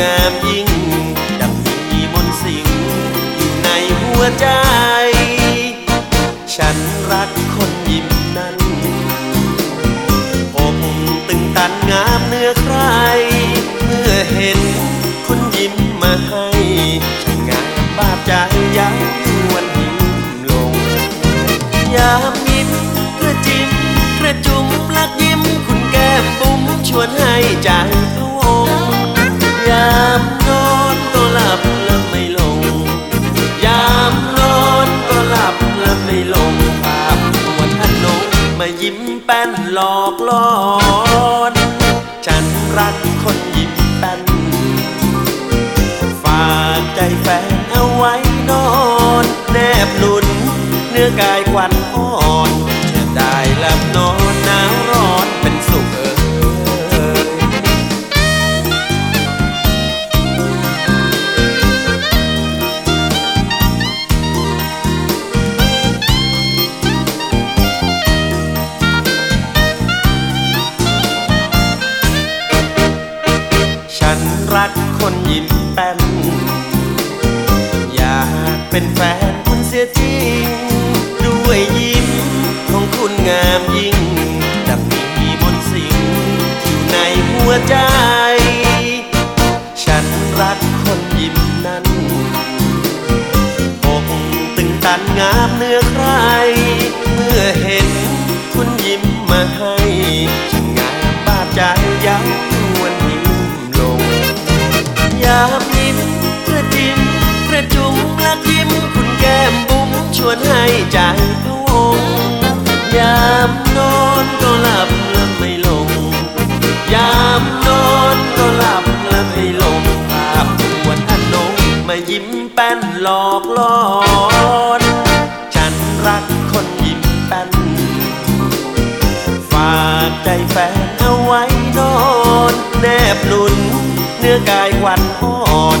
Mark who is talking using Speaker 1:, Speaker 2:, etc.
Speaker 1: งามยิ่ง ดังมีมนต์สิงอยู่ในหัวใจ ฉันรัก มายิ้มแป้นหลอกลอน ฉันรักคนยิ้มแป้น รักคนยิ้มแป้นอยากเป็นแฟนคุณเสียที แป้นหลอกลอนฉันรักคนยิ้มแป้น ฝากใจแฟนเอาไว้นอน แนบลุนเนื้อกายวันอ่อน